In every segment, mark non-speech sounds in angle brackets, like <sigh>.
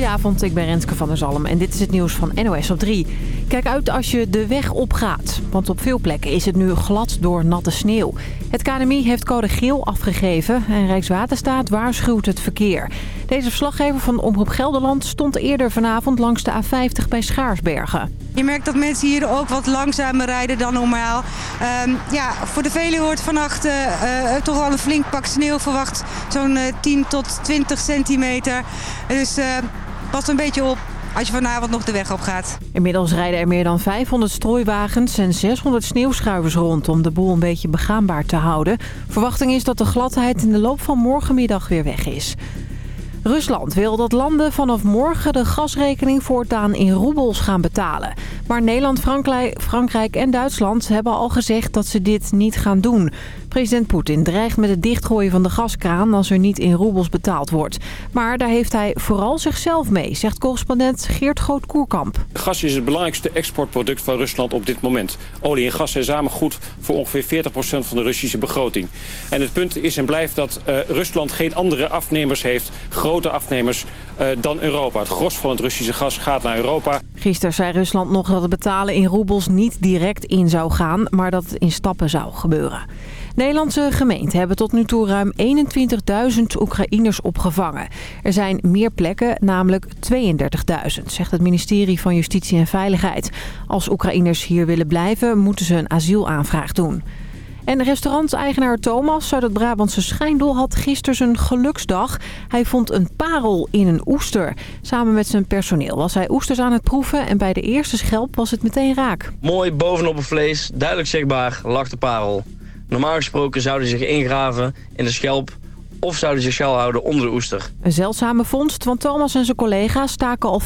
Goedenavond, ik ben Renske van der Zalm en dit is het nieuws van NOS op 3. Kijk uit als je de weg opgaat, want op veel plekken is het nu glad door natte sneeuw. Het KNMI heeft code geel afgegeven en Rijkswaterstaat waarschuwt het verkeer. Deze verslaggever van Omroep Gelderland stond eerder vanavond langs de A50 bij Schaarsbergen. Je merkt dat mensen hier ook wat langzamer rijden dan normaal. Um, ja, voor de Veluwe wordt vannacht uh, toch wel een flink pak sneeuw verwacht. Zo'n uh, 10 tot 20 centimeter. Dus pas een beetje op als je vanavond nog de weg op gaat. Inmiddels rijden er meer dan 500 strooiwagens en 600 sneeuwschuivers rond... om de boel een beetje begaanbaar te houden. Verwachting is dat de gladheid in de loop van morgenmiddag weer weg is. Rusland wil dat landen vanaf morgen de gasrekening voortaan in roebels gaan betalen. Maar Nederland, Frankrijk en Duitsland hebben al gezegd dat ze dit niet gaan doen. President Poetin dreigt met het dichtgooien van de gaskraan als er niet in roebels betaald wordt. Maar daar heeft hij vooral zichzelf mee, zegt correspondent Geert Groot-Koerkamp. Gas is het belangrijkste exportproduct van Rusland op dit moment. Olie en gas zijn samen goed voor ongeveer 40% van de Russische begroting. En het punt is en blijft dat uh, Rusland geen andere afnemers heeft, grote afnemers, uh, dan Europa. Het gros van het Russische gas gaat naar Europa. Gisteren zei Rusland nog dat het betalen in roebels niet direct in zou gaan, maar dat het in stappen zou gebeuren. Nederlandse gemeenten hebben tot nu toe ruim 21.000 Oekraïners opgevangen. Er zijn meer plekken, namelijk 32.000, zegt het ministerie van Justitie en Veiligheid. Als Oekraïners hier willen blijven, moeten ze een asielaanvraag doen. En restauranteigenaar Thomas uit het Brabantse Schijndel had gisteren zijn geluksdag. Hij vond een parel in een oester. Samen met zijn personeel was hij oesters aan het proeven en bij de eerste schelp was het meteen raak. Mooi bovenop het vlees, duidelijk zichtbaar, lag de parel. Normaal gesproken zouden ze zich ingraven in de schelp of zouden zich houden onder de oester. Een zeldzame vondst, want Thomas en zijn collega's staken al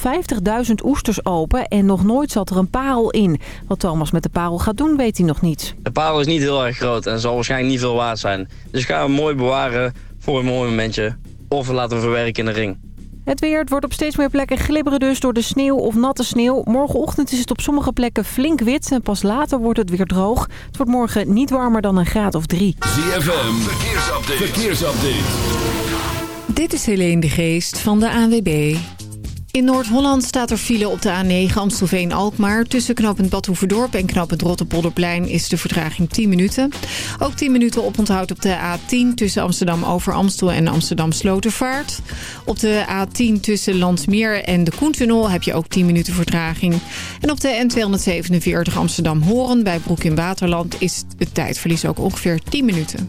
50.000 oesters open en nog nooit zat er een parel in. Wat Thomas met de parel gaat doen, weet hij nog niet. De parel is niet heel erg groot en zal waarschijnlijk niet veel waard zijn. Dus ga hem mooi bewaren voor een mooi momentje of laten we verwerken in de ring. Het weer, het wordt op steeds meer plekken glibberen dus door de sneeuw of natte sneeuw. Morgenochtend is het op sommige plekken flink wit en pas later wordt het weer droog. Het wordt morgen niet warmer dan een graad of drie. ZFM, verkeersupdate. verkeersupdate. Dit is Helene de Geest van de ANWB. In Noord-Holland staat er file op de A9 Amstelveen-Alkmaar. Tussen knooppunt Badhoevedorp en knooppunt Rotterpolderplein is de vertraging 10 minuten. Ook 10 minuten oponthoud op de A10 tussen Amsterdam over Amstel en Amsterdam Slotervaart. Op de A10 tussen Landsmeer en de Koentunnel heb je ook 10 minuten vertraging. En op de N247 Amsterdam-Horen bij Broek in Waterland is het tijdverlies ook ongeveer 10 minuten.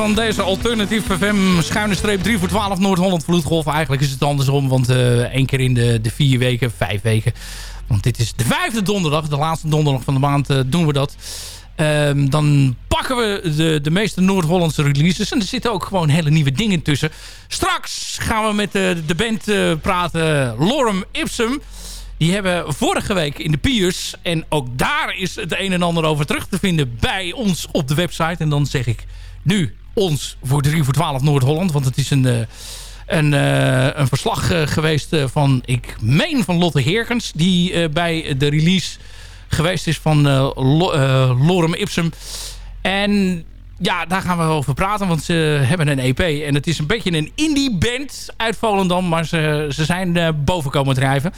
Van deze Alternative FM schuine streep 3 voor 12 Noord-Holland Vloedgolf. Eigenlijk is het andersom, want eh één keer in de, de vier weken, vijf weken. Want dit is de vijfde donderdag, de laatste donderdag van de maand eh, doen we dat. Ehm, dan pakken we de, de meeste Noord-Hollandse releases. En er zitten ook gewoon hele nieuwe dingen tussen. Straks gaan we met de, de band eh, praten, Lorem Ipsum. Die hebben vorige week in de Piers. En ook daar is het een en ander over terug te vinden bij ons op de website. En dan zeg ik nu ons voor 3 voor 12 Noord-Holland. Want het is een, eh, een, eh, een verslag eh, geweest van, ik meen van Lotte Heerkens. Die bij de release geweest is van Lo- Lorem Ipsum. En ja, daar gaan we over praten, want ze hebben een EP. En het is een beetje een indie band uit Volendam, maar ze, ze zijn boven komen drijven.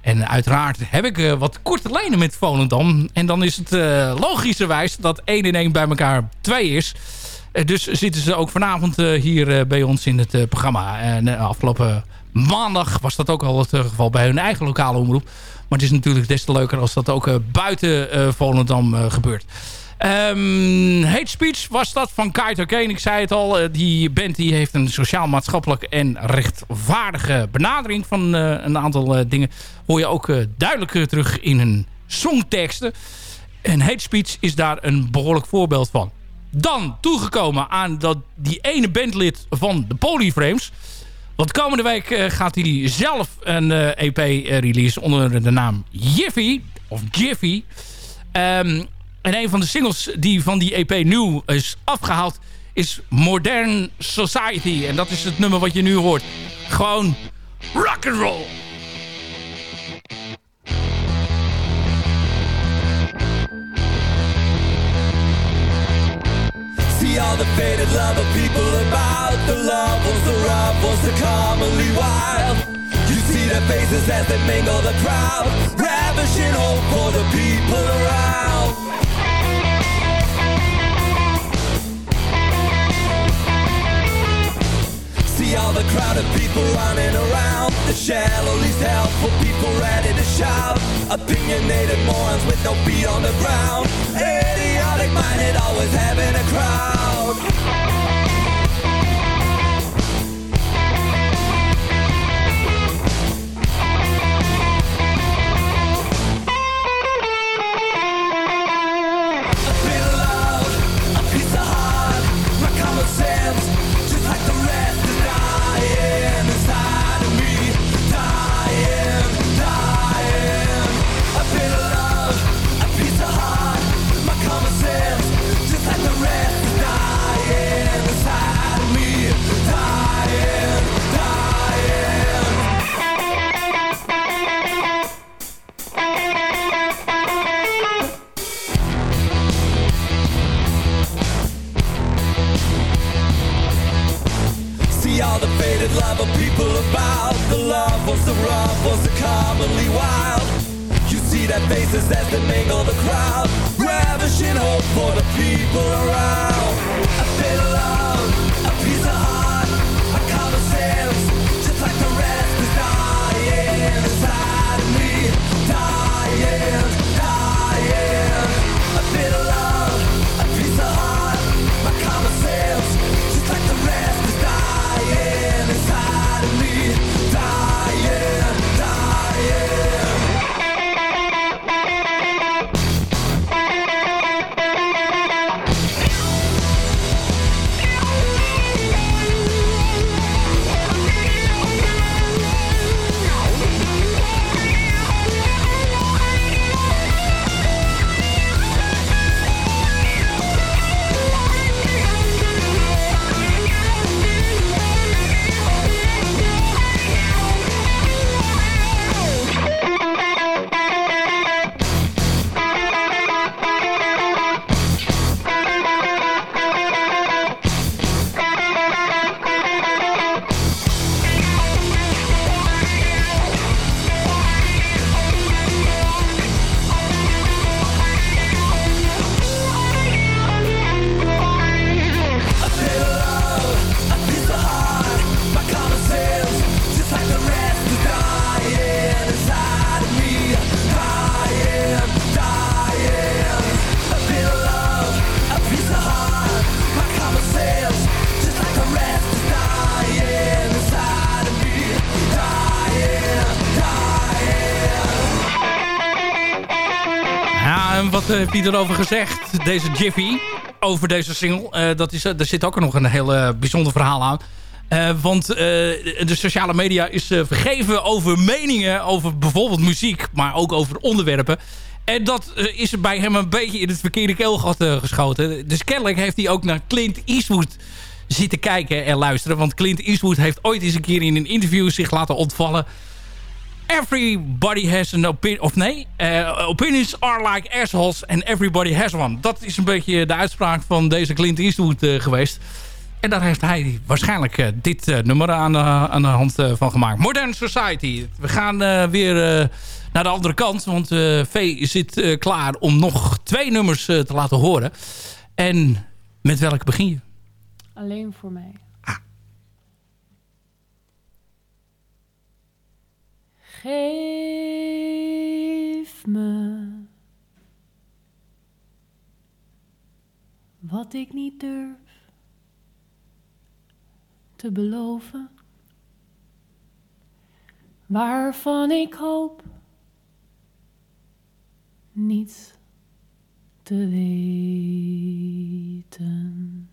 En uiteraard heb ik wat korte lijnen met Volendam. En dan is het logischerwijs dat 1 in 1 bij elkaar 2 is. Eh, dus zitten ze ook vanavond eh, hier eh, bij ons in het programma. En afgelopen maandag was dat ook al het geval bij hun eigen lokale omroep. Maar het is natuurlijk des te leuker als dat ook buiten Volendam gebeurt. Ehm Hate Speech was dat van Kaito Kane. Ik zei het al, die band die heeft een sociaal-maatschappelijk en rechtvaardige benadering van een aantal eh, dingen. Hoor je ook eh, duidelijk terug in hun songteksten. En Hate Speech is daar een behoorlijk voorbeeld van. Dan toegekomen aan dat, die ene bandlid van de Polyframes. Want komende week eh, gaat hij zelf een eh, EP eh, release onder de naam Jiffy. Of Jiffy. Ehm, en een van de singles die van die EP nieuw is afgehaald is Modern Society. En dat is het nummer wat je nu hoort. Gewoon rock and roll. See all the faded love of people about. The love was the rough was the commonly wild. You see their faces as they mingle the crowd. Ravishing hope for the people around. See all the crowded people running around. The shallow least help people ready to shout. Opinionated morons with no feet on the ground demonic mind, it always having a crowd. Heeft hij erover gezegd, deze Jiffy, over deze single. Eh, dat is, er zit ook nog een heel eh, bijzonder verhaal aan. Eh, want eh, de sociale media is eh, vergeven over meningen over bijvoorbeeld muziek, maar ook over onderwerpen. En dat eh, is bij hem een beetje in het verkeerde keelgat eh, geschoten. Dus kennelijk heeft hij ook naar Clint Eastwood zitten kijken en luisteren. Want Clint Eastwood heeft ooit eens een keer in een interview zich laten ontvallen. Everybody has an opinion. Of nee, eh, opinions are like assholes and everybody has one. Dat is een beetje de uitspraak van deze Clint Eastwood eh, geweest. En daar heeft hij waarschijnlijk eh, dit nummer aan, aan de hand van gemaakt. Modern Society. We gaan weer naar de andere kant. Want V zit klaar om nog twee nummers te laten horen. En met welke begin je? Alleen voor mij. Geef me wat ik niet durf te beloven, waarvan ik hoop niets te weten.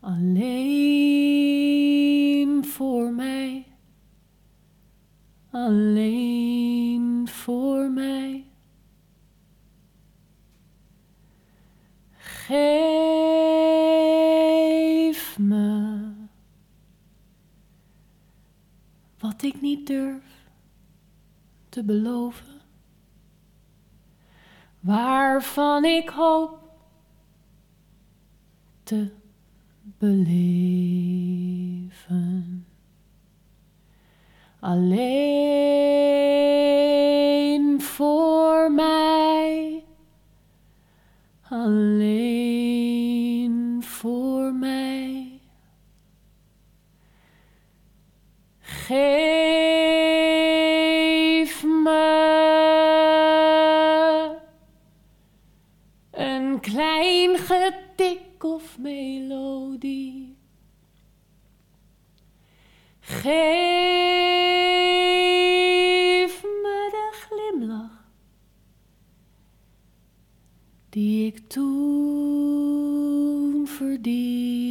Alleen voor mij. Alleen voor mij. Geef me wat ik niet durf te beloven, waarvan ik hoop te beleven. Alleen voor mij. Alleen voor mij. Geef me een klein getik of melodie. Geef die ik toen verdiende.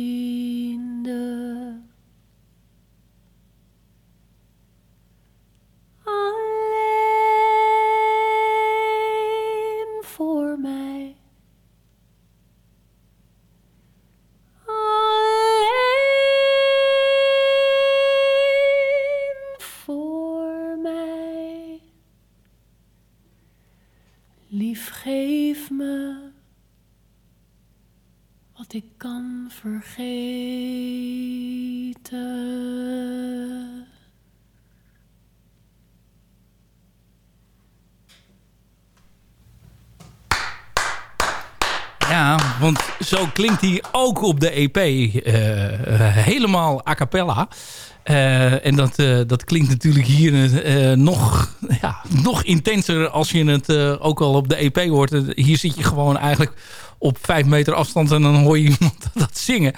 Want zo klinkt hij ook op de EP. eh, helemaal a cappella. Eh, en dat, eh, dat klinkt natuurlijk hier nog, ja, nog intenser als je het ook al op de EP hoort. Hier zit je gewoon eigenlijk op vijf meter afstand en dan hoor je <laughs> iemand dat zingen.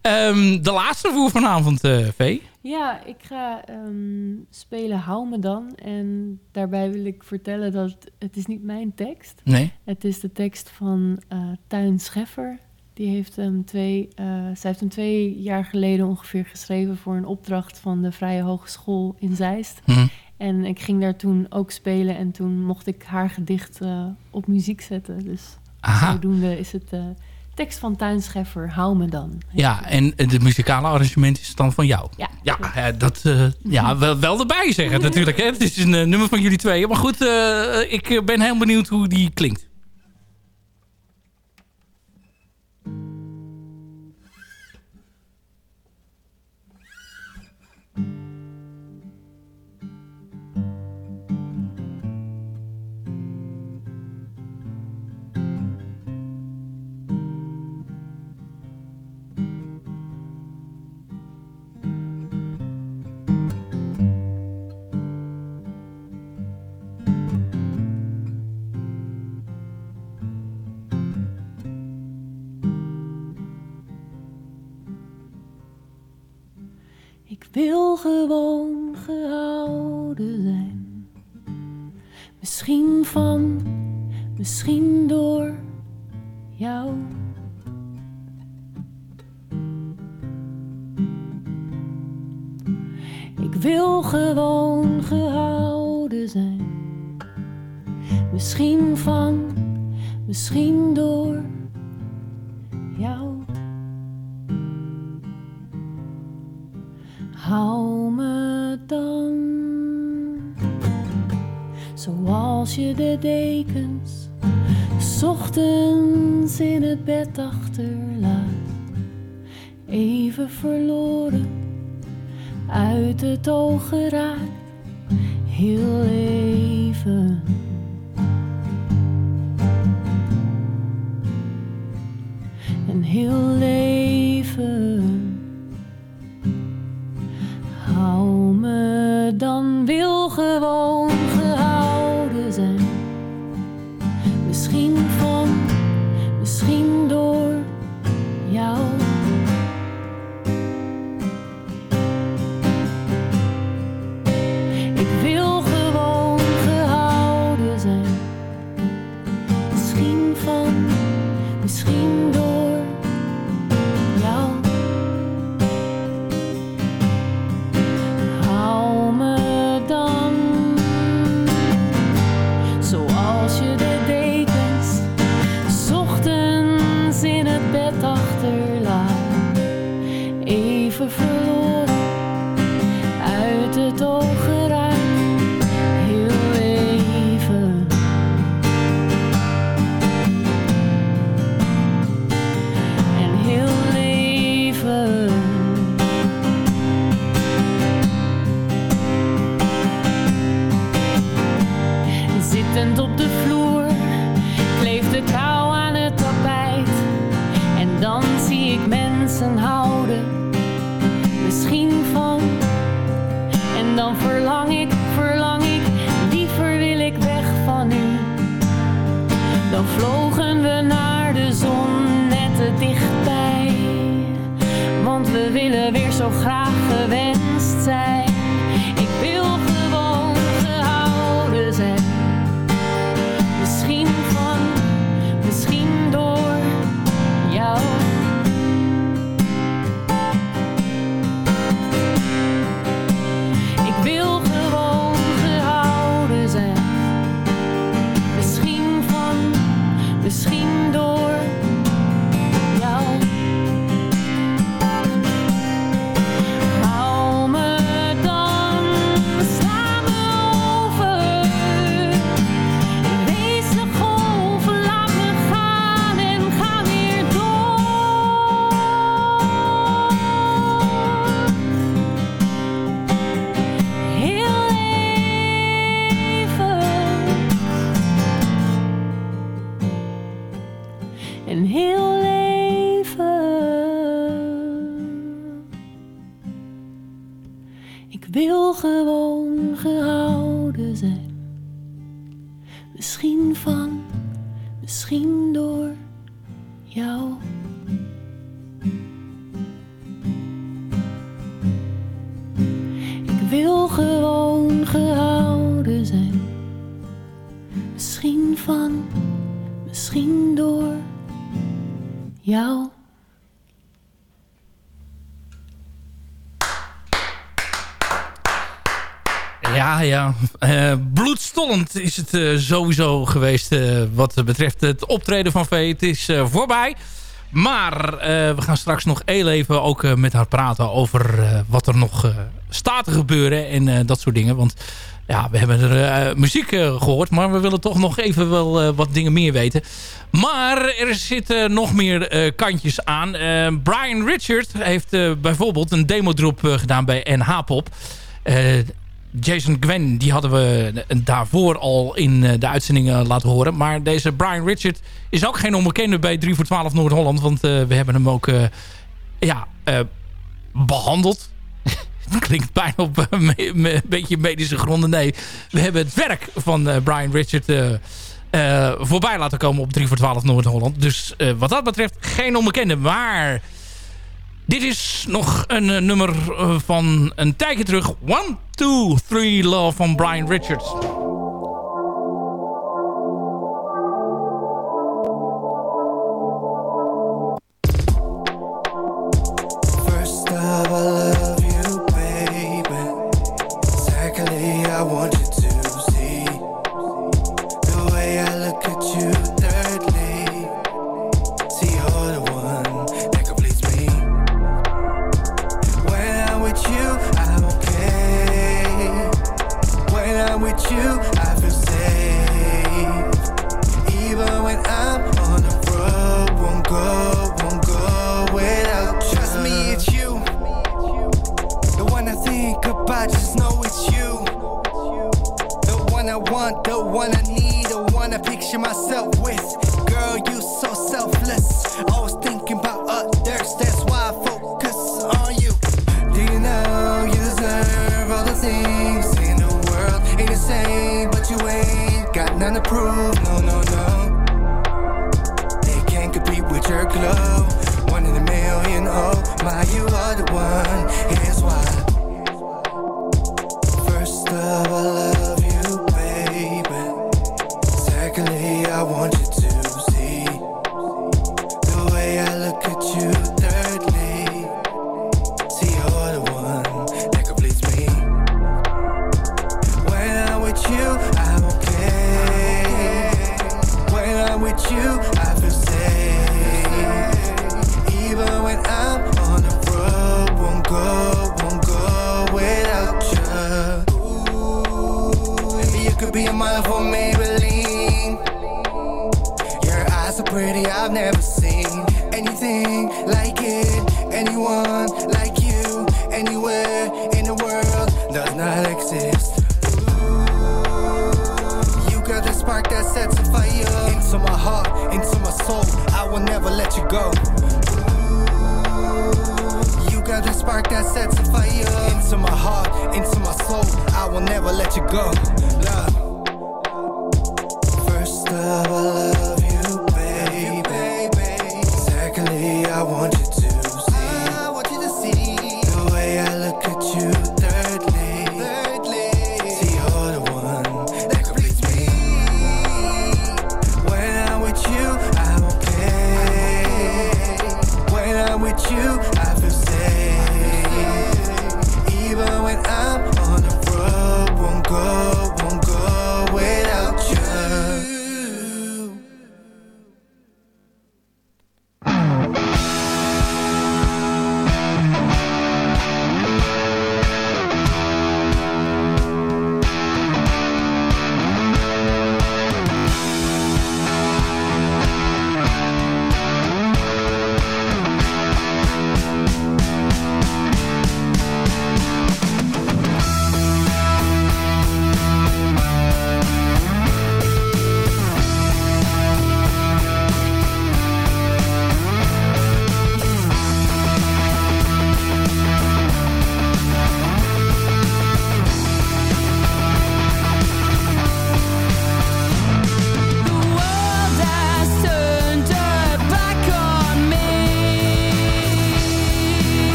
Ehm, de laatste voor vanavond, eh V. Ja, ik ga ehm, spelen Hou me dan. En daarbij wil ik vertellen dat het is niet mijn tekst. Nee. Het is de tekst van eh Tuin Scheffer. Die heeft hem twee, eh, zij heeft hem twee jaar geleden ongeveer geschreven voor een opdracht van de Vrije Hogeschool in Zeist. Hm. En ik ging daar toen ook spelen en toen mocht ik haar gedicht eh, op muziek zetten. Dus Aha. zodoende is het tekst van Tuin Scheffer, Hou me dan. Ja, en de muzikale arrangement is dan van jou. Ja. Ja, eh, dat eh, ja, <laughs> wel, wel erbij zeggen natuurlijk. Hè. Het is een eh, nummer van jullie tweeën. Maar goed, ik ben heel benieuwd hoe die klinkt. Wil gewoon gehouden zijn. Misschien van Misschien door jou. Ik wil gewoon gehouden zijn. Misschien van, misschien door jou. Zoals je de dekens, ochtends in het bed achterlaat. Even verloren, uit het oog geraakt, heel even. Een heel. Houden, misschien van. En dan verlang ik, verlang ik, liever wil ik weg van u. Dan vlogen we naar de zon net te dichtbij. Want we willen weer zo graag gewenst zijn. Ja, ja. Eh, bloedstollend is het eh, sowieso geweest eh, wat betreft het optreden van Vee. Het is voorbij. Maar we gaan straks nog heel even ook met haar praten over wat er nog staat te gebeuren en dat soort dingen. Want ja, we hebben er muziek eh, gehoord, maar we willen toch nog even wel wat dingen meer weten. Maar er zitten nog meer kantjes aan. Brian Richard heeft bijvoorbeeld een demo-drop gedaan bij NH-pop. Eh, Jason Gwen, die hadden we daarvoor al in eh, de uitzendingen laten horen. Maar deze Brian Richard is ook geen onbekende bij 3 voor 12 Noord-Holland. Want eh, we hebben hem ook eh, ja, eh, behandeld. <laughs> Klinkt bijna op eh, een beetje medische gronden. Nee, we hebben het werk van eh, Brian Richard eh, eh, voorbij laten komen op 3 voor 12 Noord-Holland. Dus eh, wat dat betreft geen onbekende. Maar dit is nog een uh, nummer eh, van een tijdje terug. One, Two, Three Love van Brian Richards. First of all, I love you, baby. Secondly, I want trying to picture myself with. Girl, you so selfless. Always thinking about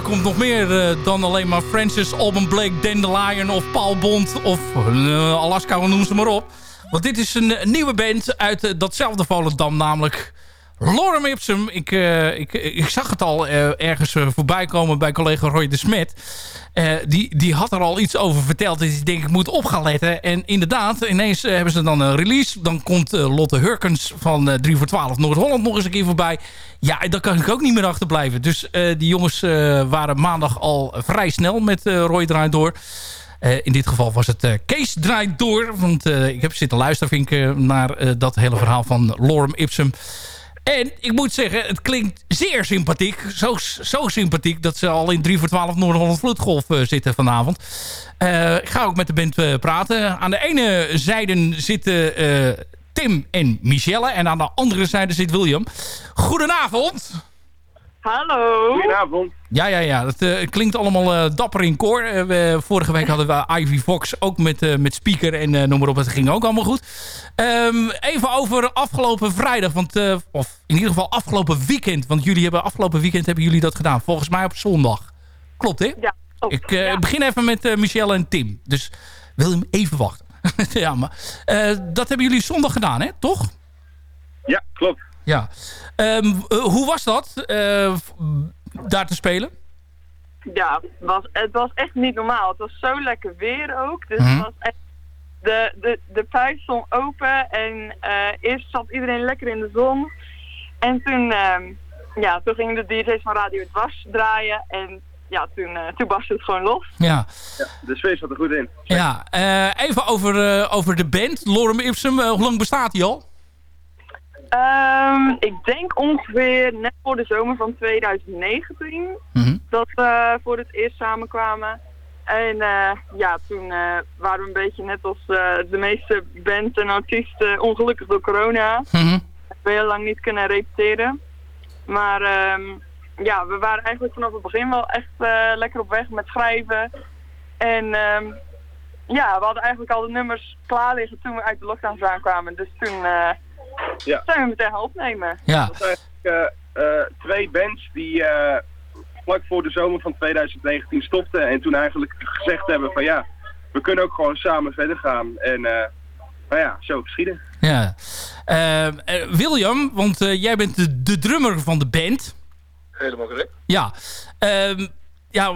er komt nog meer eh, dan alleen maar Francis Alban Blake, Dandelion of Paul Bond of eh, Alaska, noem ze maar op. Want dit is een, een nieuwe band uit eh, datzelfde Volendam, namelijk Lorem Ipsum. Ik, eh, ik, ik zag het al eh, ergens eh, voorbij komen bij collega Roy de Smet. Die, die had er al iets over verteld. Dus ik denk, ik moet op gaan letten. En inderdaad, ineens hebben ze dan een release. Dan komt Lotte Hurkens van eh 3 voor 12 Noord-Holland nog eens een keer voorbij. Ja, daar kan ik ook niet meer achterblijven. Dus die jongens waren maandag al vrij snel met Roy Draait Door. In dit geval was het Kees Draait Door. Want ik heb zitten luisteren naar eh, dat hele verhaal van Lorem Ipsum. En ik moet zeggen, het klinkt zeer sympathiek. Zo, zo sympathiek dat ze al in 3 voor 12 Noord-Holland Vloedgolf eh, zitten vanavond. Eh, ik ga ook met de band eh, praten. Aan de ene zijde zitten eh, Tim en Michelle. En aan de andere zijde zit William. Goedenavond. Hallo. Goedenavond. Ja, ja, ja. Het eh, klinkt allemaal eh, dapper in koor. Eh, vorige week hadden we Ivy Fox ook met, met speaker en noem maar op. Het ging ook allemaal goed. Ehm, even over afgelopen vrijdag. Want, of in ieder geval afgelopen weekend. Want jullie hebben afgelopen weekend hebben jullie dat gedaan. Volgens mij op zondag. Klopt, hè? Ja. Ik eh, begin even met Michelle en Tim. Dus wil hem even wachten. <laughs> ja, maar dat hebben jullie zondag gedaan, hè? Toch? Ja, klopt. Ja. Ehm, eh, hoe was dat? Daar te spelen? Ja, het was, het was echt niet normaal. Het was zo lekker weer ook. Dus Mhm. het was echt, de, de, de pijp stond open en eh, eerst zat iedereen lekker in de zon. En toen, ehm, ja, toen gingen de DJ's van Radio Het Was draaien. En ja, toen, eh, toen barstte het gewoon los. Ja. Ja, de sfeer zat er goed in. Ja, eh, even over, eh, over de band, Lorem Ipsum. Hoe lang bestaat die al? Ehm, ik denk ongeveer net voor de zomer van 2019 Mhm. dat we voor het eerst samenkwamen. En eh, ja, toen eh, waren we een beetje net als eh, de meeste bands en artiesten ongelukkig door corona. Mhm. We hebben heel lang niet kunnen repeteren. Maar ehm, ja, we waren eigenlijk vanaf het begin wel echt lekker op weg met schrijven. En ehm, ja, we hadden eigenlijk al de nummers klaar liggen toen we uit de lockdowns aankwamen. Dus toen Ja. zijn we meteen gaan opnemen. Ja. Dat zijn eigenlijk eh, eh, twee bands die eh, vlak voor de zomer van 2019 stopten. En toen eigenlijk gezegd hebben van ja, we kunnen ook gewoon samen verder gaan. En eh, nou ja, zo geschieden. Ja. Eh, eh, William, want eh, jij bent de, de drummer van de band. Helemaal correct. Ja. Ehm, ja,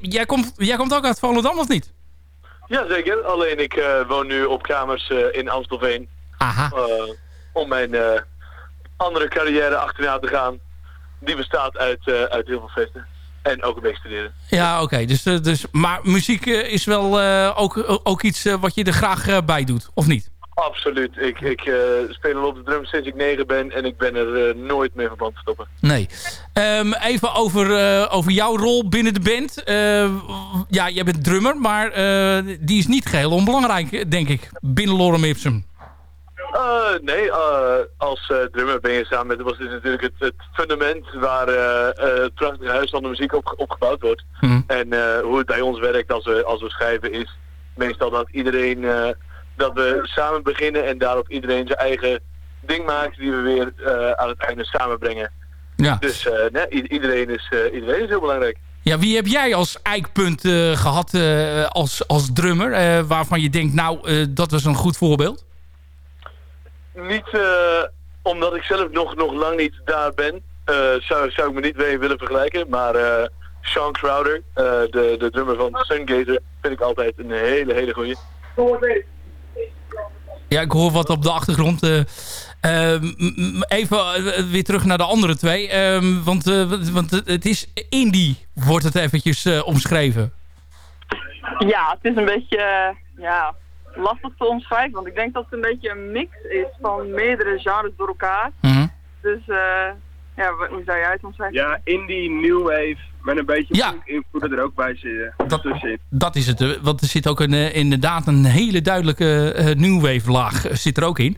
jij, komt, jij komt ook uit Volendam, of niet? Jazeker, alleen ik eh, woon nu op kamers eh, in Amstelveen. Aha. Eh, om mijn eh, andere carrière achterna te gaan. Die bestaat uit, eh, uit heel veel feesten. En ook een beetje studeren. Ja, oké. Dus, eh, dus, maar muziek is wel ook, ook iets wat je er graag bij doet, of niet? Absoluut. Ik, ik speel al op de drum sinds ik negen ben en ik ben er nooit meer van plan te stoppen. Nee. Ehm, even over, over jouw rol binnen de band. Eh, ja, jij bent drummer, maar die is niet geheel onbelangrijk, denk ik, binnen Lorem Ipsum. Eh, nee, eh, als eh, drummer ben je samen met... was dit natuurlijk het, het fundament waar het prachtige huis van de muziek op, opgebouwd wordt. Mhm. En hoe het bij ons werkt als we, als we schrijven is meestal dat iedereen... dat we samen beginnen en daarop iedereen zijn eigen ding maakt die we weer aan het einde samenbrengen. Ja. Dus nee, iedereen, is, iedereen is heel belangrijk. Ja, wie heb jij als eikpunt eh, gehad eh, als, als drummer? waarvan je denkt, nou, dat was een goed voorbeeld? Niet eh, omdat ik zelf nog, nog lang niet daar ben, eh, zou, zou ik me niet mee willen vergelijken. Maar eh, Sean Crowder, eh, de, de drummer van Sungazer, vind ik altijd een hele, hele goeie. Ja, ik hoor wat op de achtergrond. eh. Ehm, even weer terug naar de andere twee. Ehm, want, eh, want het- is indie, wordt het eventjes eh, omschreven. Ja, het is een beetje ja, lastig te omschrijven, want ik denk dat het een beetje een mix is van meerdere genres door elkaar. Mhm. Dus eh, ja, hoe zou jij het omschrijven? Ja, indie, new wave, met een beetje Ja. er ook bij zitten. Dat-. Dat is het. eh, Want er zit ook een, eh, inderdaad een hele duidelijke new wave laag zit er ook in.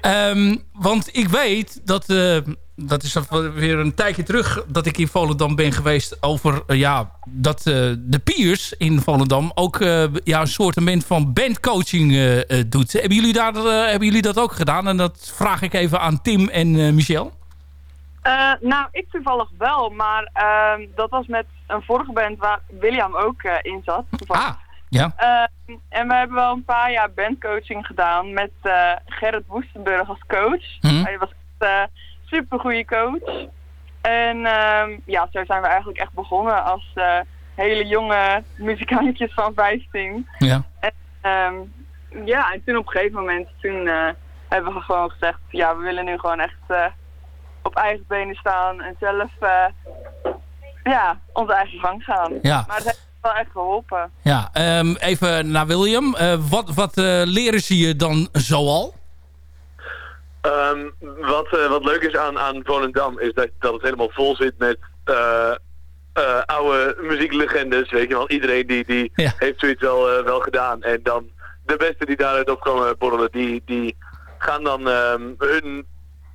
Ehm, want ik weet dat... eh, dat is weer een tijdje terug dat ik in Volendam ben geweest over eh, ja, dat eh, de Piers in Volendam ook eh, ja, een soort van bandcoaching doet. Hebben jullie, daar, hebben jullie dat ook gedaan? En dat vraag ik even aan Tim en Michel. Nou, ik toevallig wel, maar ehm, dat was met een vorige band waar William ook in zat. toevallig. Ah, ja. Ehm, en we hebben wel een paar jaar bandcoaching gedaan met Gerrit Woestenburg als coach. Mhm. Hij was echt super goede coach. En ehm, ja, zo zijn we eigenlijk echt begonnen als eh, hele jonge muzikantjes van 15. Ja. En, ehm, ja, en toen op een gegeven moment toen, eh, hebben we gewoon gezegd, ja, we willen nu gewoon echt eh, op eigen benen staan en zelf ja, onze eigen gang gaan. Ja. Maar het heeft wel echt geholpen. Ja, ehm, even naar William. Wat wat leren ze je dan zoal? Ehm, wat, eh, wat leuk is aan, aan Volendam is dat, dat het helemaal vol zit met eh, eh, oude muzieklegendes. Weet je wel, iedereen die, die heeft zoiets wel, wel gedaan. En dan de beste die daaruit op komen borrelen, die, die gaan dan ehm, hun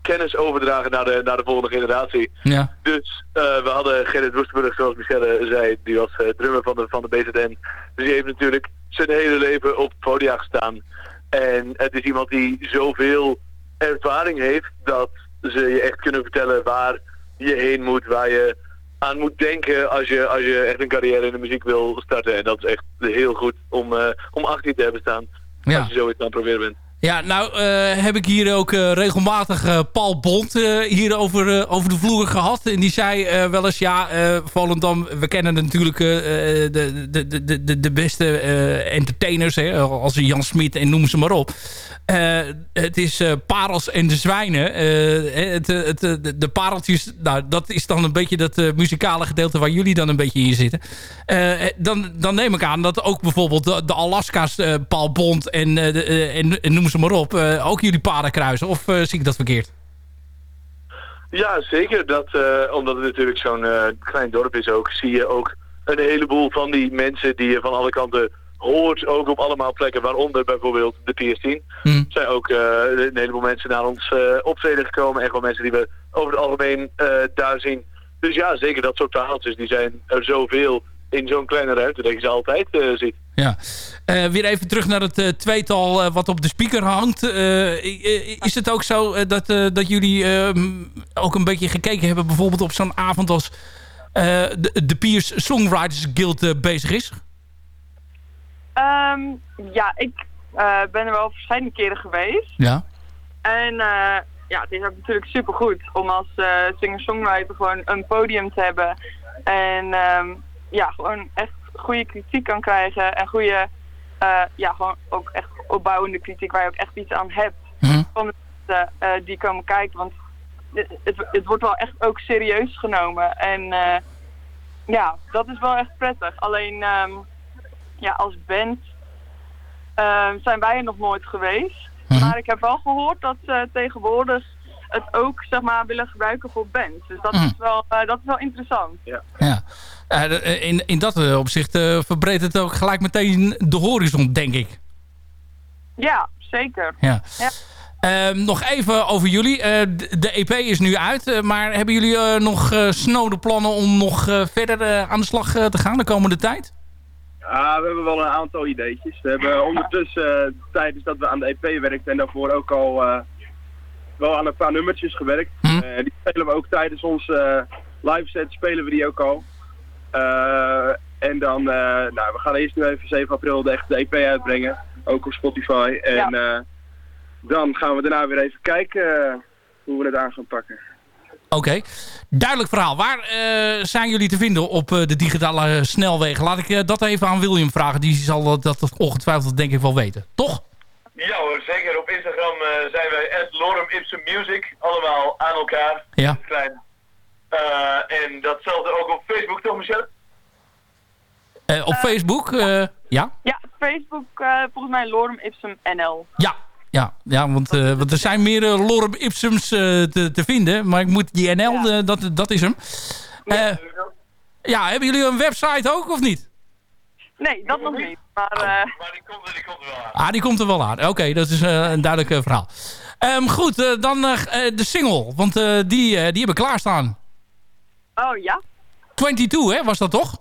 kennis overdragen naar de, naar de volgende generatie. Ja. Dus we hadden Gerrit Woestenburg, zoals Michelle zei, die was drummer van de, van de BZN. Dus die heeft natuurlijk zijn hele leven op podia gestaan. En het is iemand die zoveel ervaring heeft dat ze je echt kunnen vertellen waar je heen moet, waar je aan moet denken als je, als je echt een carrière in de muziek wil starten. En dat is echt heel goed om, eh, om achter je te hebben staan Ja. als je zoiets aan het proberen bent. Ja, nou eh, heb ik hier ook eh, regelmatig Paul Bond hier over, over de vloer gehad. En die zei wel eens, ja, Volendam, we kennen natuurlijk de, de, de, de, de beste entertainers, hè, als Jan Smit en noem ze maar op. Eh, het is eh, parels en de zwijnen. Eh, het, het, de, pareltjes, nou, dat is dan een beetje dat muzikale gedeelte waar jullie dan een beetje in zitten. Dan, dan neem ik aan dat ook bijvoorbeeld de, Alaska's, Paul Bond en, noem ze maar op, ook jullie paden kruisen. Of zie ik dat verkeerd? Ja, zeker. Dat, omdat het natuurlijk zo'n klein dorp is ook, zie je ook een heleboel van die mensen die je van alle kanten hoort, ook op allemaal plekken, waaronder bijvoorbeeld de PS10. Hmm. zijn ook eh, een heleboel mensen naar ons eh, optreden gekomen. Echt wel mensen die we over het algemeen eh, daar zien. Dus ja, zeker dat soort verhaaltjes, die zijn er zoveel in zo'n kleine ruimte dat je ze altijd ziet. Ja. Weer even terug naar het tweetal wat op de speaker hangt. Is het ook zo dat, dat jullie eh, ook een beetje gekeken hebben... bijvoorbeeld op zo'n avond als de, de Piers Songwriters Guild bezig is? Ehm, ja, ik eh, ben er wel verschillende keren geweest. Ja. En eh, ja, het is ook natuurlijk supergoed om als eh, singer-songwriter gewoon een podium te hebben. En ehm, ja, gewoon echt goede kritiek kan krijgen. En goede, eh, ja, gewoon ook echt opbouwende kritiek waar je ook echt iets aan hebt. Van de mensen die komen kijken. Want het, het, het wordt wel echt ook serieus genomen. En eh, ja, dat is wel echt prettig. Alleen ehm, ja, als band ehm, zijn wij er nog nooit geweest. Maar ik heb wel gehoord dat ze tegenwoordig het ook zeg maar, willen gebruiken voor bands. Dus dat, Mhm. is, wel, eh, dat is wel interessant. Ja. Ja. Eh, eh, in, in dat eh, opzicht eh, verbreedt het ook gelijk meteen de horizon, denk ik. Ja, zeker. Ja. Ja. Ehm, nog even over jullie. Eh, de, EP is nu uit, eh, maar hebben jullie eh, nog eh, snode plannen om nog eh, verder eh, aan de slag eh, te gaan de komende tijd? Ja, we hebben wel een aantal ideetjes. We hebben ondertussen, eh, tijdens dat we aan de EP werkten en daarvoor ook al eh, wel aan een paar nummertjes gewerkt. Hm. Eh, die spelen we ook tijdens onze live set, spelen we die ook al. En dan, nou, we gaan eerst nu even 7 april de echte EP uitbrengen, ook op Spotify. En dan gaan we daarna weer even kijken hoe we het aan gaan pakken. Oké, duidelijk verhaal. Waar eh, zijn jullie te vinden op eh, de digitale snelwegen? Laat ik eh, dat even aan William vragen. Die zal dat, dat ongetwijfeld denk ik wel weten. Toch? Ja hoor, zeker. Op Instagram eh, zijn wij at Lorem Ipsum Music. Allemaal aan elkaar. Ja. Klein. Eh, en datzelfde ook op Facebook, toch Michelle? Eh, op Facebook? eh, ja? Ja, Facebook eh, volgens mij Lorem Ipsum NL. Ja. Ja, ja want, eh, want er zijn meer uh, Lorem Ipsums eh, te, te vinden. Maar ik moet die NL, eh, dat, dat is hem. Eh, ja, hebben jullie een website ook of niet? Nee, dat nog niet. Maar, eh, Ah, die komt er wel aan. Oké, dat is eh, een duidelijk eh, verhaal. Ehm, goed, eh, dan eh, eh, de single. Want eh, die, eh, die hebben klaarstaan. oh ja? 22, hè, was dat toch?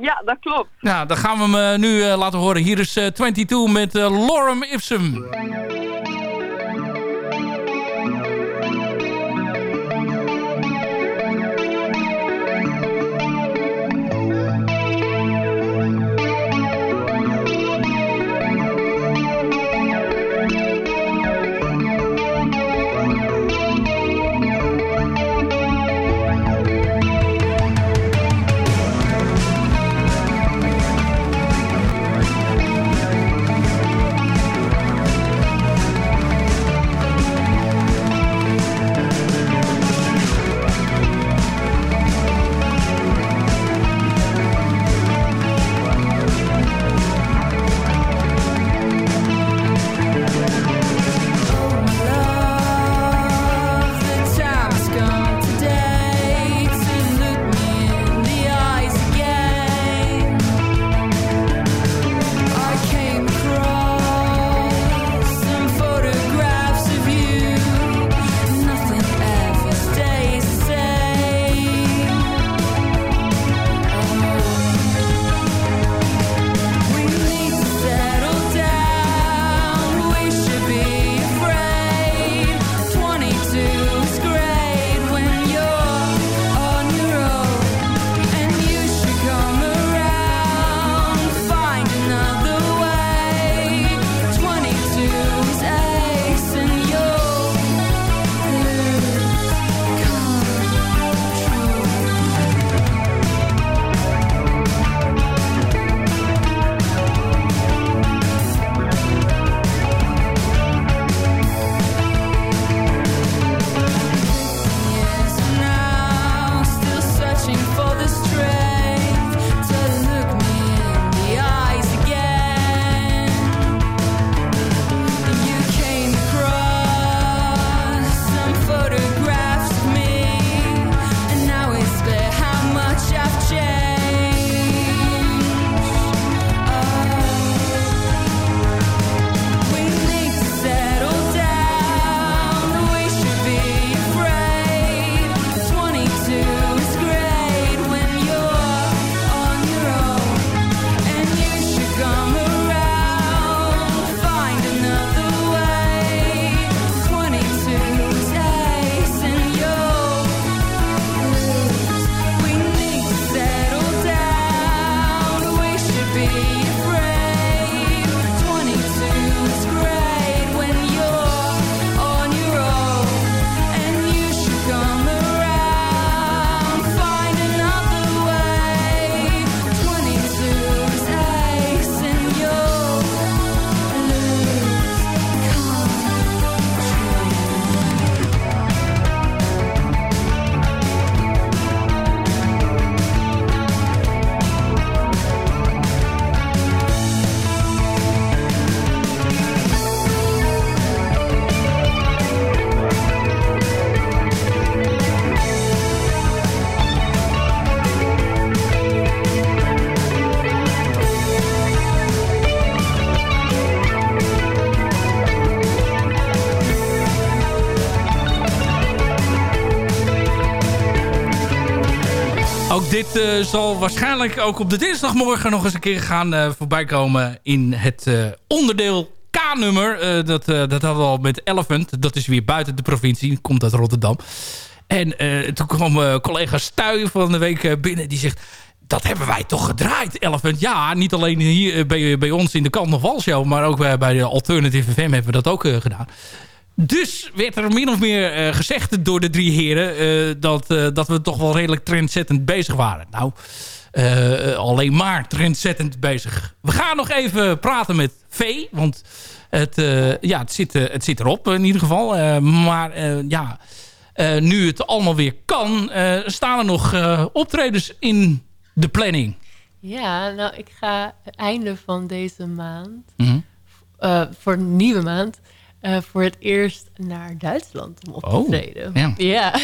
Ja, dat klopt. Nou, dan gaan we hem eh, nu eh, laten horen. Hier is eh, 22 met eh, Lorem Ipsum. Zal waarschijnlijk ook op de dinsdagmorgen nog eens een keer gaan uh, voorbij komen in het uh, onderdeel K-nummer. dat, dat hadden we al met Elephant. Dat is weer buiten de provincie. Komt uit Rotterdam. En toen kwam collega Stuy van de week binnen. Die zegt, dat hebben wij toch gedraaid, Elephant. Ja, niet alleen hier bij, ons in de Kant nog Wal Show. Maar ook bij, bij de Alternative FM hebben we dat ook gedaan. Dus werd er min of meer uh, gezegd door de drie heren... Uh, dat, uh, dat we toch wel redelijk trendzettend bezig waren. Nou, alleen maar trendzettend bezig. We gaan nog even praten met V. Want het, ja, het, zit, het zit erop in ieder geval. maar ja, nu het allemaal weer kan... staan er nog optredens in de planning. Ja, nou ik ga einde van deze maand... Mhm. -hmm. voor een nieuwe maand uh, voor het eerst naar Duitsland om op te Oh, treden. ja. ja.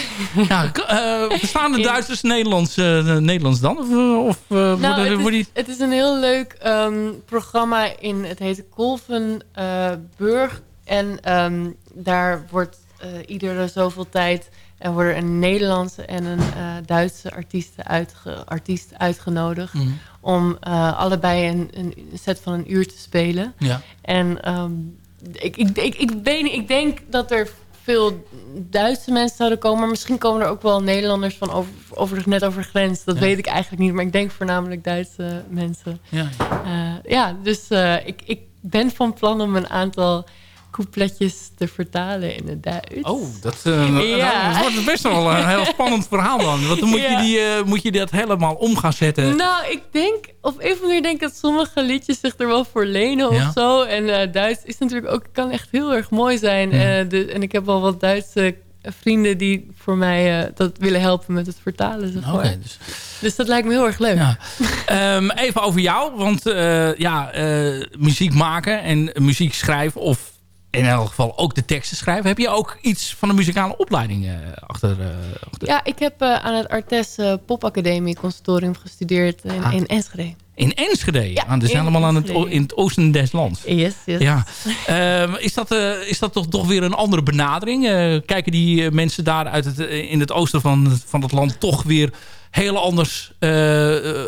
Ja, uh, verstaan de Duitsers Nederlands, uh, Nederlands dan? Of, of nou, worden, het, is, die... het is een heel leuk um, programma in, het heet Kolvenburg. en um, daar wordt iedere zoveel tijd er worden een Nederlandse en een Duitse artiesten uitge, artiest uitgenodigd. Mhm. Om allebei een, een set van een uur te spelen. Ja. En um, ik, ik, ik, ik, weet ik denk dat er veel Duitse mensen zouden komen. Maar misschien komen er ook wel Nederlanders van over, over net over de grens. Dat Ja. weet ik eigenlijk niet. Maar ik denk voornamelijk Duitse mensen. Ja. Uh, ja, dus uh, ik, ik ben van plan om een aantal coupletjes te vertalen in het Duits. Oh, dat, uh, Ja. dat wordt best wel een heel spannend verhaal dan. Want dan moet, Ja. je, die, uh, moet je dat helemaal om gaan zetten. Nou, ik denk, op een of andere manier denk ik dat sommige liedjes zich er wel voor lenen Ja. of zo. En uh, Duits is natuurlijk ook, kan echt heel erg mooi zijn. De, en ik heb wel wat Duitse vrienden die voor mij uh, dat willen helpen met het vertalen. Zeg dus, Dus dat lijkt me heel erg leuk. ja. <laughs> Ehm, even over jou, want eh, ja, eh, muziek maken en muziek schrijven of in elk geval ook de teksten schrijven. Heb je ook iets van een muzikale opleiding eh, achter, eh, achter? Ja, ik heb uh, aan het Artes uh, Popacademie Conservatorium gestudeerd in, Ah. in Enschede. In Enschede? Ja, ah, dat is in helemaal aan het, in het oosten des lands. Yes, yes. Ja. Ehm, is, dat, eh, is dat toch, toch weer een andere benadering? Eh, kijken die eh, mensen daar uit het, eh, in het oosten van, van het land toch weer heel anders eh, eh,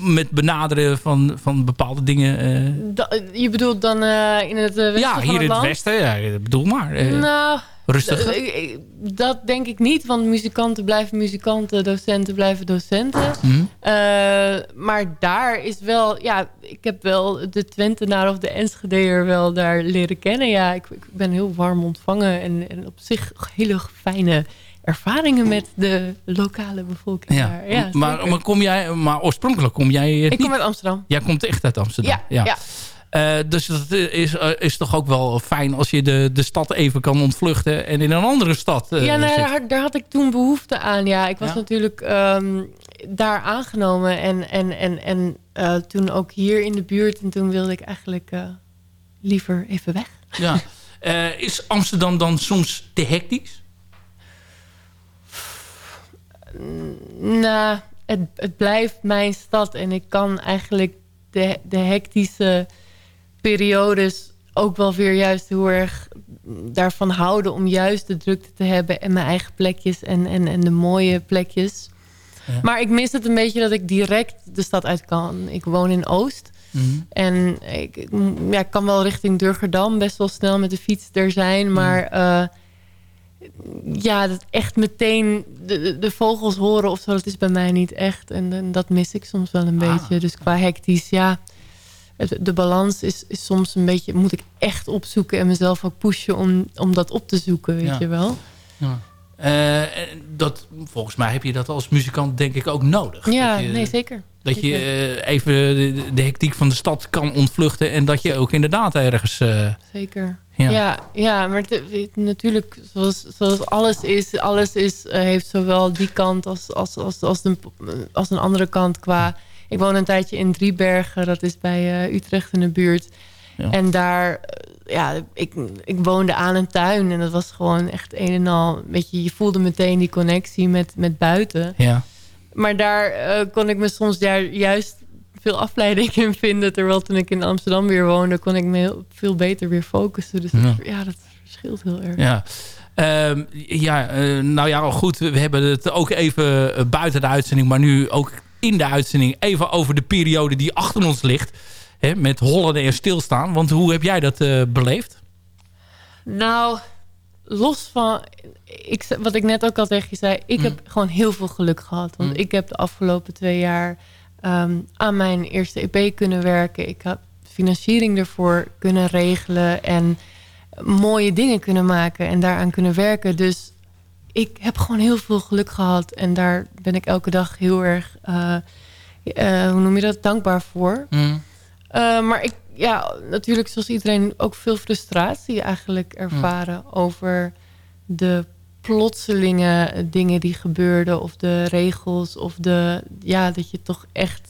met benaderen van, van bepaalde dingen? eh? Da- je bedoelt dan uh, in het westen ja, hier in het westen. Ja, bedoel maar. nou, rustig. Dat denk ik niet, want muzikanten blijven muzikanten, docenten blijven docenten. Hm? Uh, maar daar is wel, ja, ik heb wel de Twentenaar of de Enschedeer wel daar leren kennen. Ja, ik, ik ben heel warm ontvangen en, en op zich hele fijne ervaringen met de lokale bevolking Ja. daar. Ja, maar, kom jij, maar oorspronkelijk kom jij... eh, ik niet- kom uit Amsterdam. Jij komt echt uit Amsterdam. Ja, ja. Eh, dus dat is, eh, is toch ook wel fijn als je de, de stad even kan ontvluchten en in een andere stad ja, nou, daar, daar had ik toen behoefte aan. Ja, ik was Ja? natuurlijk ehm, daar aangenomen en, en, en, en toen ook hier in de buurt. En toen wilde ik eigenlijk liever even weg. Ja. <laughs> Is Amsterdam dan soms te hectisch? Nou, het, het blijft mijn stad en ik kan eigenlijk de, de hectische periodes ook wel weer juist heel erg daarvan houden om juist de drukte te hebben en mijn eigen plekjes en, en, en de mooie plekjes. Ja. Maar ik mis het een beetje dat ik direct de stad uit kan. Ik woon in Oost. Mhm. En ik, ja, ik kan wel richting Durgerdam best wel snel met de fiets er zijn. Maar eh, ja, dat echt meteen de, vogels horen of zo, dat is bij mij niet echt. En, en dat mis ik soms wel een Ah. beetje. Dus qua hectisch, ja. de balans is, is soms een beetje... moet ik echt opzoeken en mezelf ook pushen om, om dat op te zoeken, weet Ja. je wel. Ja. Eh, dat, volgens mij heb je dat als muzikant denk ik ook nodig. Ja, je, nee, zeker. Dat je eh, even de, de hectiek van de stad kan ontvluchten en dat je ook inderdaad ergens... eh, Zeker. Ja. Ja, ja, maar natuurlijk, zoals, zoals alles is, alles is, eh, heeft zowel die kant als, als, als, als, een, als een andere kant qua... Ik woon een tijdje in Driebergen, dat is bij Utrecht in de buurt. Ja. En daar, ja, ik, ik woonde aan een tuin en dat was gewoon echt een en al... Weet je, je voelde meteen die connectie met, met buiten. ja. Maar daar eh, kon ik me soms juist veel afleiding in vinden. Terwijl toen ik in Amsterdam weer woonde, kon ik me heel, veel beter weer focussen. Dus Ja. dat, ja, dat verschilt heel erg. Ja. Ehm, ja, eh, nou ja, goed. We hebben het ook even eh, buiten de uitzending, maar nu ook in de uitzending even over de periode die achter ons ligt. Hè, met hollen en stilstaan. Want hoe heb jij dat beleefd? Nou, los van... Ik, wat ik net ook al tegen je zei. Ik heb gewoon heel veel geluk gehad. Want Mm. ik heb de afgelopen twee jaar... ehm, aan mijn eerste EP kunnen werken. Ik heb financiering ervoor kunnen regelen. En mooie dingen kunnen maken. En daaraan kunnen werken. Dus ik heb gewoon heel veel geluk gehad. En daar ben ik elke dag heel erg... eh, eh, hoe noem je dat? Dankbaar voor. Uh, maar ik, ja, natuurlijk zoals iedereen ook veel frustratie eigenlijk ervaren over de plotselinge dingen die gebeurden of de regels of de, ja, dat je toch echt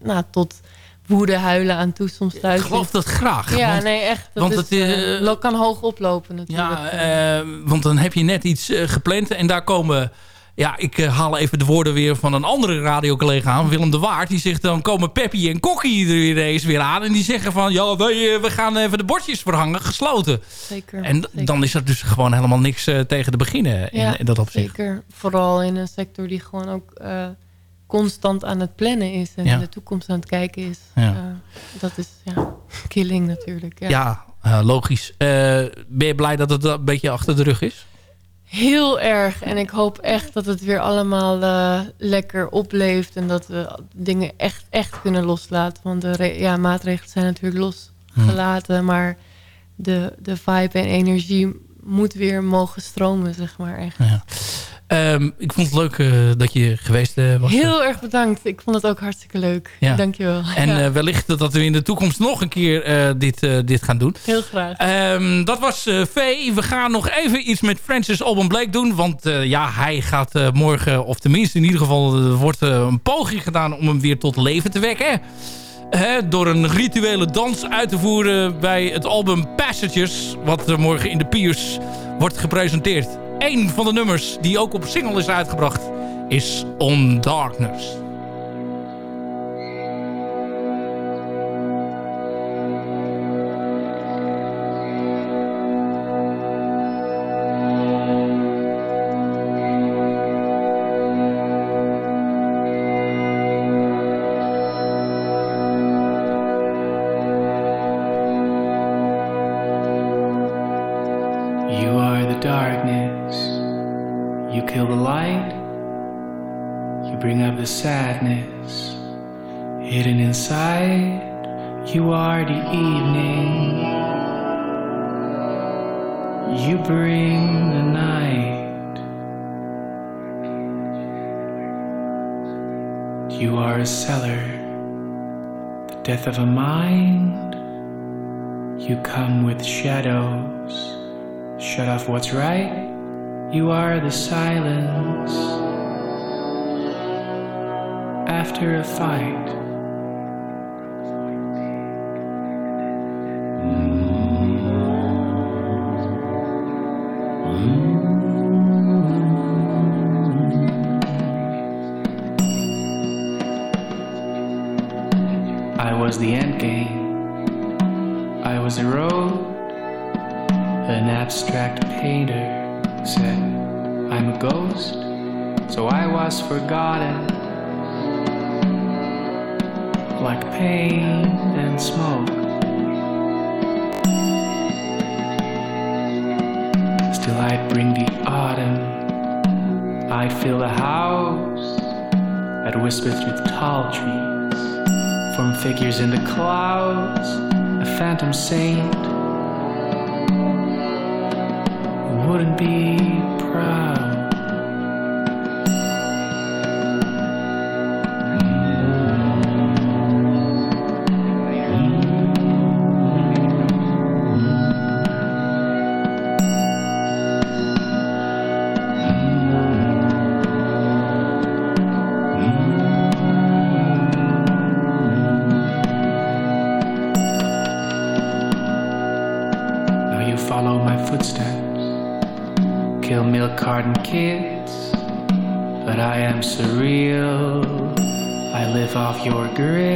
nou, tot woede huilen aan toe soms thuis Ik geloof dat graag. Ja, want, nee, echt. Dat want is, het, eh, eh, kan hoog oplopen natuurlijk. Ja, eh, want dan heb je net iets gepland en daar komen... Ja, ik eh, haal even de woorden weer van een andere radiocollega aan, Willem de Waard. Die zegt dan komen Peppy en Kokkie er weer eens weer aan. En die zeggen van, ja, we, eh, we gaan even de bordjes verhangen, gesloten. Zeker, En zeker. dan is er dus gewoon helemaal niks eh, tegen te beginnen in, in dat opzicht. Zeker. Vooral in een sector die gewoon ook constant aan het plannen is en Ja. in de toekomst aan het kijken is. Ja. Dat is ja, killing natuurlijk. Ja. Ja, logisch. Ben je blij dat het een beetje achter de rug is? Heel erg. En ik hoop echt dat het weer allemaal eh, lekker opleeft. En dat we dingen echt, echt kunnen loslaten. Want de ja, maatregelen zijn natuurlijk losgelaten. Maar de, de vibe en energie moet weer mogen stromen, zeg maar. Echt. Ja. Ehm, ik vond het leuk eh, dat je geweest eh, was. Heel erg bedankt. Ik vond het ook hartstikke leuk. Ja. Dankjewel. En Ja. eh, wellicht dat we in de toekomst nog een keer eh, dit, eh, dit gaan doen. Heel graag. Ehm, dat was eh V. We gaan nog even iets met Francis Alban Blake doen. Want eh, ja, hij gaat eh, morgen, of tenminste in ieder geval... er wordt eh, een poging gedaan om hem weer tot leven te wekken. Door een rituele dans uit te voeren bij het album Passages... wat er morgen in de Piers wordt gepresenteerd. Eén van de nummers die ook op single is uitgebracht is On Darkness. Of a mind. You come with shadows. Shut off what's right. You are the silence. After a fight. I was the end game. I was a road an abstract painter said, I'm a ghost, so I was forgotten. Like pain and smoke. Still, I'd bring the autumn. I'd fill the house. that whispers through the tall trees. Form figures in the clouds. A phantom saint wouldn't be proud. I live off your grid.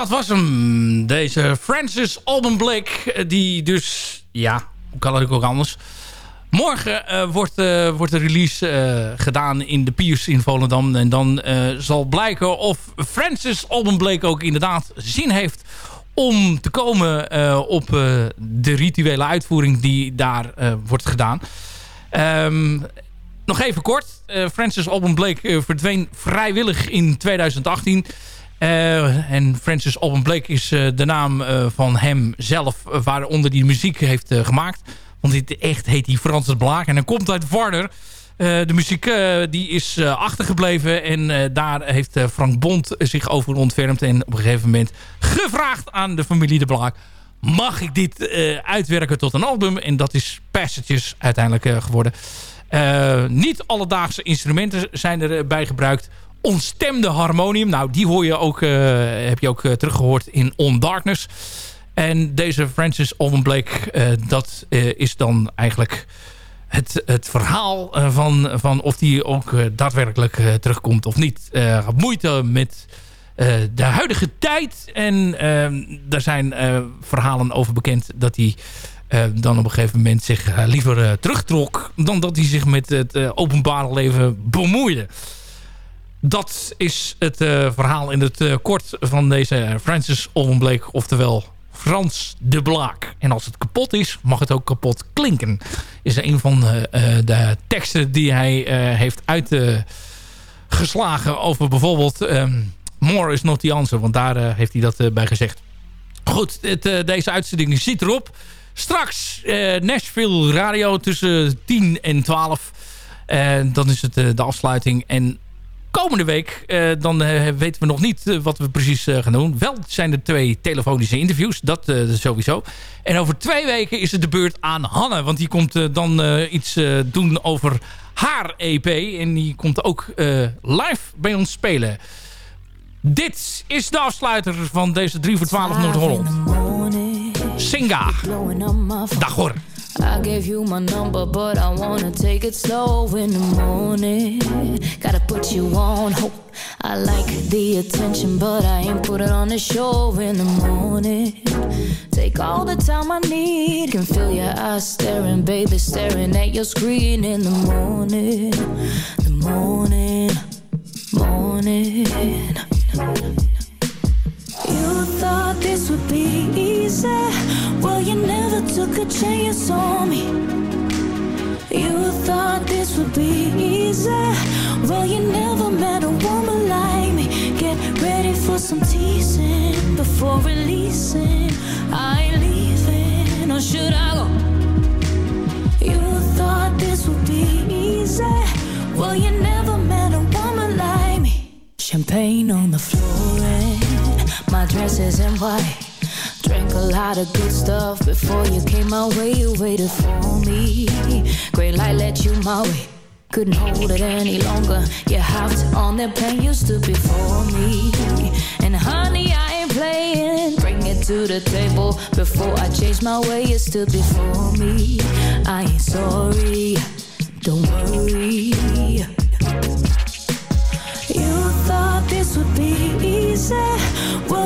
Dat was hem. Deze Francis Alban Blake. eh, Die dus, ja, hoe kan het ook anders... Morgen eh, wordt, eh, wordt de release gedaan in de Piers in Volendam. En dan zal blijken of Francis Alban Blake ook inderdaad zin heeft... om te komen op de rituele uitvoering die daar wordt gedaan. Ehm, nog even kort. Francis Alban Blake verdween vrijwillig in 2018... Eh, en Francis Alban Blake is eh, de naam eh, van hem zelf... waaronder die muziek heeft gemaakt. Want dit echt heet hij Francis Blaak. En hij komt uit Warner. Eh, de muziek die is achtergebleven. En daar heeft Frank Bond zich over ontfermd. En op een gegeven moment gevraagd aan de familie De Blaak... mag ik dit uitwerken tot een album? En dat is Passages uiteindelijk geworden. Niet alledaagse instrumenten zijn erbij gebruikt ontstemde harmonium. Nou, die hoor je ook, eh, heb je ook uh, teruggehoord in On Darkness. En deze Francis Alban Blake, uh, dat is dan eigenlijk het, het verhaal van, van of die ook daadwerkelijk terugkomt of niet. moeite met de huidige tijd. En daar zijn verhalen over bekend dat hij dan op een gegeven moment zich liever terugtrok... dan dat hij zich met het openbare leven bemoeide. Dat is het uh, verhaal in het uh, kort van deze Francis Blake. Oftewel Frans de Blaak. En als het kapot is, mag het ook kapot klinken. Is een van uh, de teksten die hij heeft uitgeslagen over bijvoorbeeld... Um, More is not the answer. Want daar heeft hij dat bij gezegd. Goed, het, deze uitzending zit erop. Straks Nashville Radio tussen 10 en 12. dan is het de afsluiting. En komende week, uh, dan uh, weten we nog niet uh, wat we precies gaan doen. Wel zijn er twee telefonische interviews, dat sowieso. En over twee weken is het de beurt aan Hanne. Want die komt dan iets doen over haar EP. En die komt ook live bij ons spelen. Dit is de afsluiter van deze 3 voor 12 Noord-Holland. Singa. Dag hoor. I gave you my number, but I wanna take it slow in the morning. Gotta put you on hold. I like the attention, but I ain't put it on the show in the morning. Take all the time I need. Can feel your eyes staring, baby, staring at your screen in the morning. The morning, morning. You thought this would be easy. Well, you never took a chance on me. You thought this would be easy. Well, you never met a woman like me. Get ready for some teasing before releasing. I ain't leaving, or should I go? You thought this would be easy. Well, you never met a woman like me. Champagne on the floor my dress is in white. Drank a lot of good stuff before you came my way. You waited for me. Great light let you my way. Couldn't hold it any longer. You hopped on that plane, you stood before me. And honey, I ain't playing. Bring it to the table before I change my way. You stood before me. I ain't sorry. Don't worry. You thought this would be easy.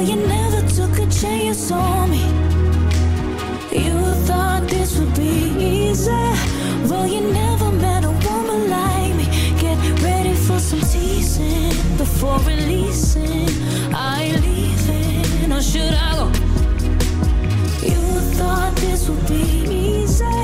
You never took a chance on me. You thought this would be easy. Well, you never met a woman like me. Get ready for some teasing before releasing. I or should I go? You thought this would be easy.